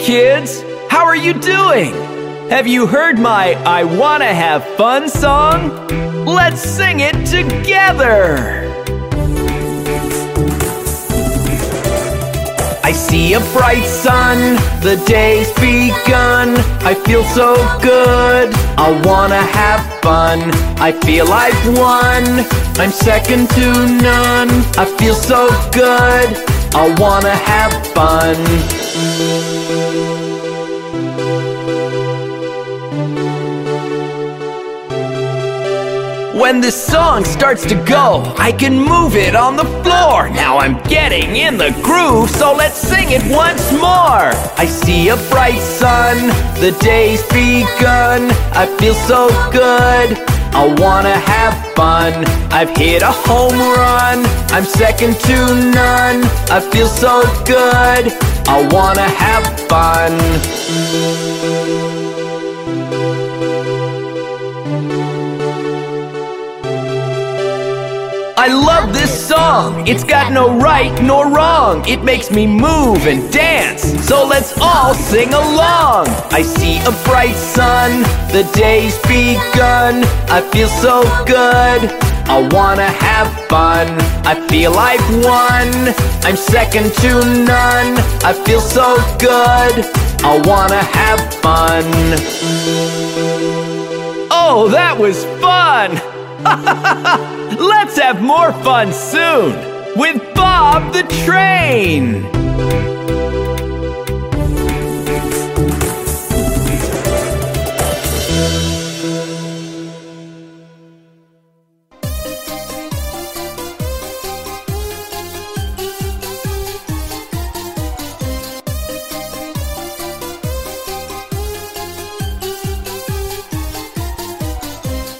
kids! How are you doing? Have you heard my I Wanna Have Fun song? Let's sing it together! I see a bright sun, the day's begun. I feel so good, I wanna have fun. I feel I've won, I'm second to none. I feel so good, I wanna have fun. When this song starts to go, I can move it on the floor. Now I'm getting in the groove, so let's sing it once more. I see a bright sun, the day's begun. I feel so good. I wanna have fun. I've hit a home run. I'm second to none. I feel so good. I wanna have fun. I love this song. It's got no right nor wrong. It makes me move and dance. So let's all sing along. I see a bright sun. The day's begun. I feel so good. I wanna have fun. I feel I've won. I'm second to none. I feel so good. I wanna have fun. Oh, that was fun! Let's have more fun soon with Bob the Train!